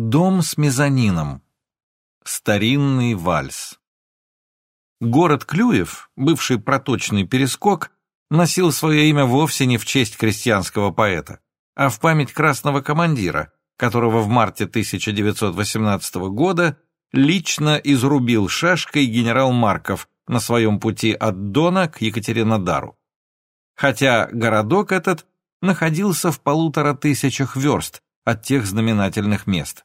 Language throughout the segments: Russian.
Дом с мезонином. Старинный вальс. Город Клюев, бывший проточный перескок, носил свое имя вовсе не в честь крестьянского поэта, а в память красного командира, которого в марте 1918 года лично изрубил шашкой генерал Марков на своем пути от Дона к Екатеринодару. Хотя городок этот находился в полутора тысячах верст от тех знаменательных мест.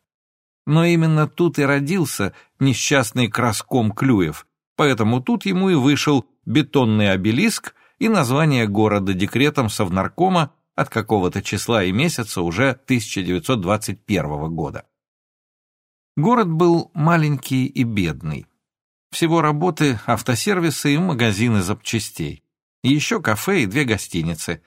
Но именно тут и родился несчастный Краском Клюев, поэтому тут ему и вышел бетонный обелиск и название города декретом Совнаркома от какого-то числа и месяца уже 1921 года. Город был маленький и бедный. Всего работы автосервисы и магазины запчастей. еще кафе и две гостиницы.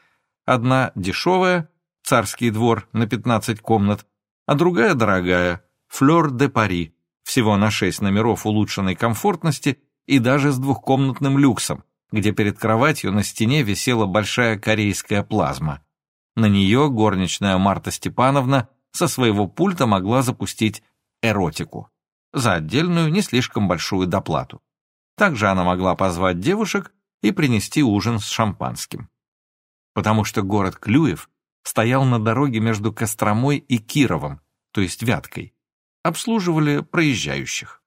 Одна дешевая, царский двор на 15 комнат, а другая дорогая, Флёр де Пари, всего на 6 номеров улучшенной комфортности и даже с двухкомнатным люксом, где перед кроватью на стене висела большая корейская плазма. На нее горничная Марта Степановна со своего пульта могла запустить эротику за отдельную, не слишком большую доплату. Также она могла позвать девушек и принести ужин с шампанским. Потому что город Клюев стоял на дороге между Костромой и Кировом, то есть Вяткой. Обслуживали проезжающих.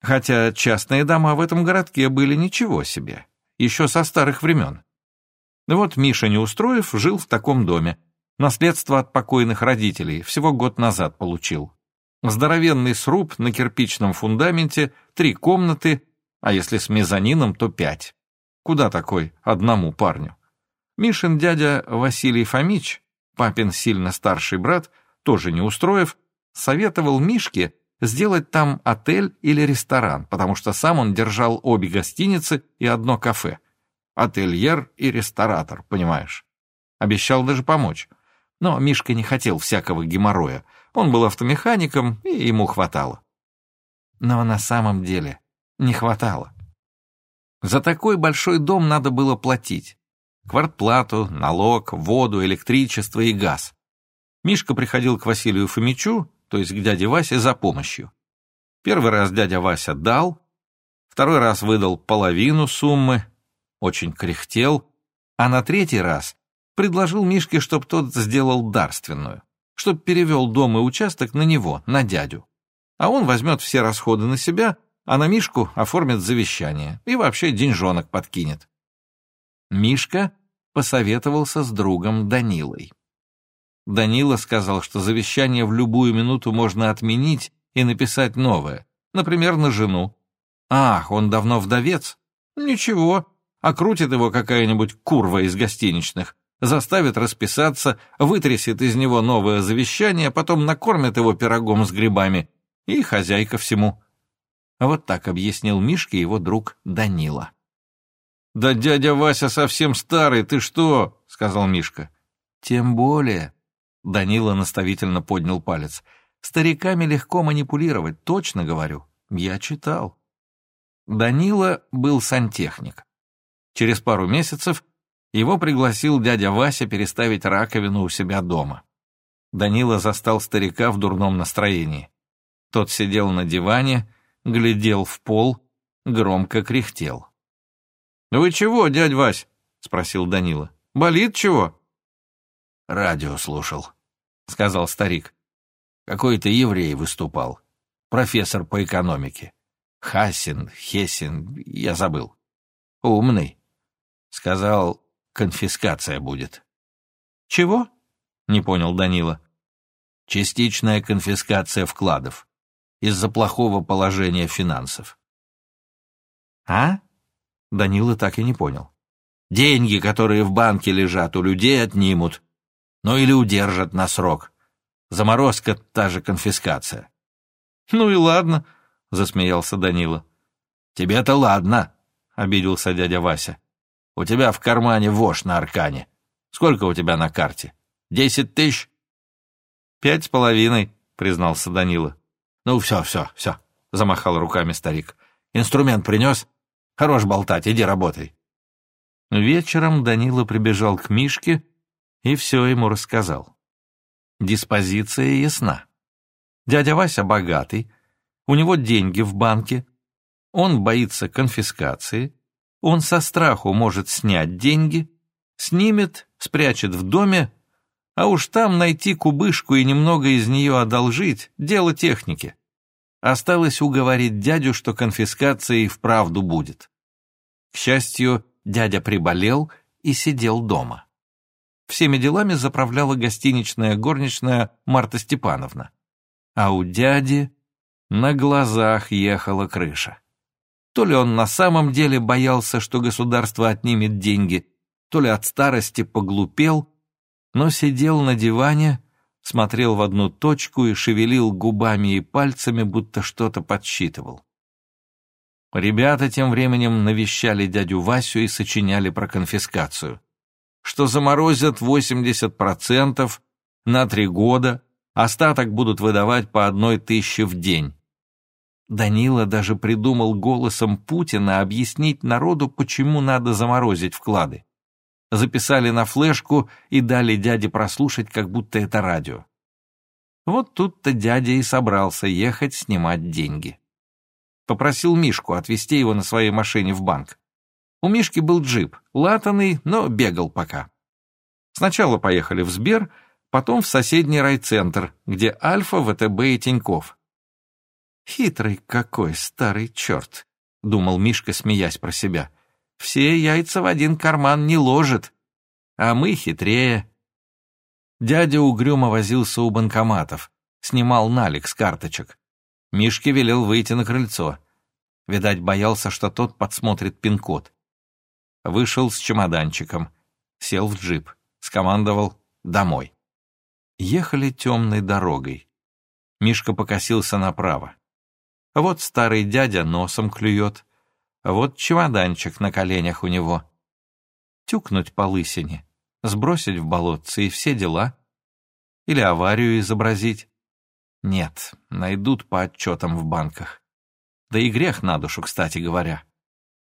Хотя частные дома в этом городке были ничего себе, еще со старых времен. Вот Миша Неустроев жил в таком доме. Наследство от покойных родителей всего год назад получил. Здоровенный сруб на кирпичном фундаменте, три комнаты, а если с мезонином, то пять. Куда такой одному парню? Мишин дядя Василий Фомич, папин сильно старший брат, тоже не устроив, советовал Мишке сделать там отель или ресторан, потому что сам он держал обе гостиницы и одно кафе. Ательер и ресторатор, понимаешь. Обещал даже помочь. Но Мишка не хотел всякого геморроя. Он был автомехаником, и ему хватало. Но на самом деле не хватало. За такой большой дом надо было платить. Квартплату, налог, воду, электричество и газ. Мишка приходил к Василию Фомичу, то есть к дяде Васе, за помощью. Первый раз дядя Вася дал, второй раз выдал половину суммы, очень кряхтел, а на третий раз предложил Мишке, чтоб тот сделал дарственную, чтоб перевел дом и участок на него, на дядю. А он возьмет все расходы на себя, а на Мишку оформит завещание и вообще деньжонок подкинет. Мишка посоветовался с другом Данилой. Данила сказал, что завещание в любую минуту можно отменить и написать новое, например, на жену. Ах, он давно вдовец? Ничего, окрутит его какая-нибудь курва из гостиничных, заставит расписаться, вытрясет из него новое завещание, потом накормит его пирогом с грибами, и хозяйка всему. Вот так объяснил Мишке его друг Данила. «Да дядя Вася совсем старый, ты что?» — сказал Мишка. «Тем более...» — Данила наставительно поднял палец. «Стариками легко манипулировать, точно говорю. Я читал». Данила был сантехник. Через пару месяцев его пригласил дядя Вася переставить раковину у себя дома. Данила застал старика в дурном настроении. Тот сидел на диване, глядел в пол, громко кряхтел. «Вы чего, дядь Вась?» — спросил Данила. «Болит чего?» «Радио слушал», — сказал старик. «Какой-то еврей выступал. Профессор по экономике. Хасин, Хесин, я забыл. Умный. Сказал, конфискация будет». «Чего?» — не понял Данила. «Частичная конфискация вкладов. Из-за плохого положения финансов». «А?» Данила так и не понял. Деньги, которые в банке лежат, у людей отнимут. Ну или удержат на срок. Заморозка — та же конфискация. «Ну и ладно», — засмеялся Данила. «Тебе-то ладно», — обиделся дядя Вася. «У тебя в кармане вошь на аркане. Сколько у тебя на карте? Десять тысяч?» «Пять с половиной», — признался Данила. «Ну все, все, все», — замахал руками старик. «Инструмент принес?» Хорош болтать, иди работай». Вечером Данила прибежал к Мишке и все ему рассказал. Диспозиция ясна. Дядя Вася богатый, у него деньги в банке, он боится конфискации, он со страху может снять деньги, снимет, спрячет в доме, а уж там найти кубышку и немного из нее одолжить – дело техники. Осталось уговорить дядю, что конфискация и вправду будет. К счастью, дядя приболел и сидел дома. Всеми делами заправляла гостиничная горничная Марта Степановна. А у дяди на глазах ехала крыша. То ли он на самом деле боялся, что государство отнимет деньги, то ли от старости поглупел, но сидел на диване, смотрел в одну точку и шевелил губами и пальцами, будто что-то подсчитывал. Ребята тем временем навещали дядю Васю и сочиняли про конфискацию. Что заморозят 80% на три года, остаток будут выдавать по одной тысяче в день. Данила даже придумал голосом Путина объяснить народу, почему надо заморозить вклады. Записали на флешку и дали дяде прослушать, как будто это радио. Вот тут-то дядя и собрался ехать снимать деньги. Попросил Мишку отвезти его на своей машине в банк. У Мишки был джип, латанный, но бегал пока. Сначала поехали в Сбер, потом в соседний райцентр, где Альфа, ВТБ и Тиньков. «Хитрый какой старый черт!» — думал Мишка, смеясь про себя. «Все яйца в один карман не ложит, а мы хитрее». Дядя угрюмо возился у банкоматов, снимал налик с карточек. Мишке велел выйти на крыльцо. Видать, боялся, что тот подсмотрит пин-код. Вышел с чемоданчиком, сел в джип, скомандовал «домой». Ехали темной дорогой. Мишка покосился направо. Вот старый дядя носом клюет, вот чемоданчик на коленях у него. Тюкнуть по лысине, сбросить в болотце и все дела. Или аварию изобразить. Нет, найдут по отчетам в банках. Да и грех на душу, кстати говоря.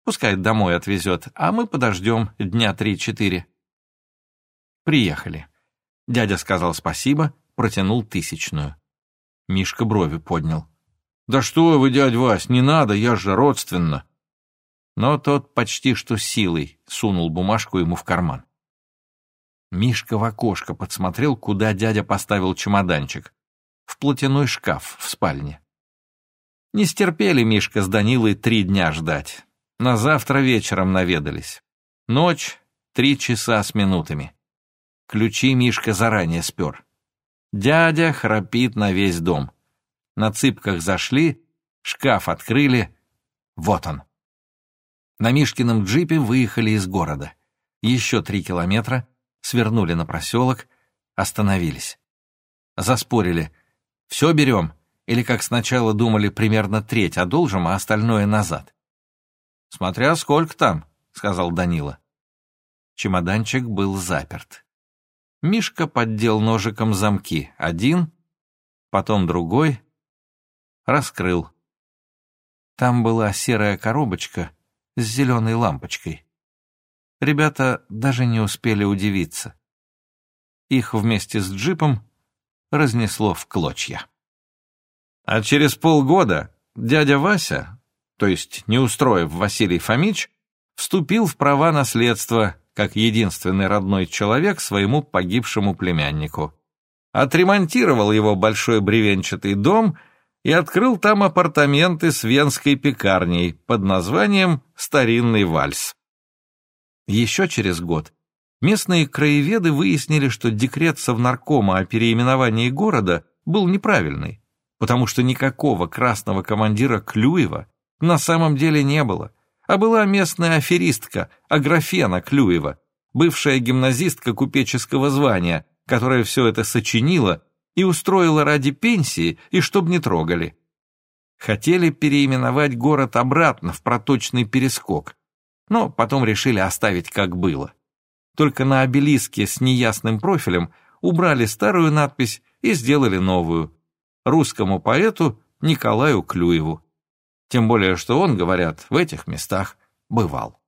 Пускай домой отвезет, а мы подождем дня три-четыре. Приехали. Дядя сказал спасибо, протянул тысячную. Мишка брови поднял. «Да что вы, дядь Вась, не надо, я же родственно!» Но тот почти что силой сунул бумажку ему в карман. Мишка в окошко подсмотрел, куда дядя поставил чемоданчик. В платяной шкаф в спальне. Не стерпели Мишка с Данилой три дня ждать. На завтра вечером наведались. Ночь, три часа с минутами. Ключи Мишка заранее спер. Дядя храпит на весь дом на цыпках зашли, шкаф открыли. Вот он. На Мишкином джипе выехали из города. Еще три километра, свернули на проселок, остановились. Заспорили. Все берем? Или, как сначала думали, примерно треть одолжим, а остальное назад? «Смотря сколько там», — сказал Данила. Чемоданчик был заперт. Мишка поддел ножиком замки. Один, потом другой, раскрыл. Там была серая коробочка с зеленой лампочкой. Ребята даже не успели удивиться. Их вместе с джипом разнесло в клочья. А через полгода дядя Вася, то есть не устроив Василий Фомич, вступил в права наследства как единственный родной человек своему погибшему племяннику. Отремонтировал его большой бревенчатый дом — и открыл там апартаменты с венской пекарней под названием «Старинный вальс». Еще через год местные краеведы выяснили, что декрет Совнаркома о переименовании города был неправильный, потому что никакого красного командира Клюева на самом деле не было, а была местная аферистка Аграфена Клюева, бывшая гимназистка купеческого звания, которая все это сочинила и устроила ради пенсии, и чтоб не трогали. Хотели переименовать город обратно в проточный перескок, но потом решили оставить как было. Только на обелиске с неясным профилем убрали старую надпись и сделали новую. Русскому поэту Николаю Клюеву. Тем более, что он, говорят, в этих местах бывал.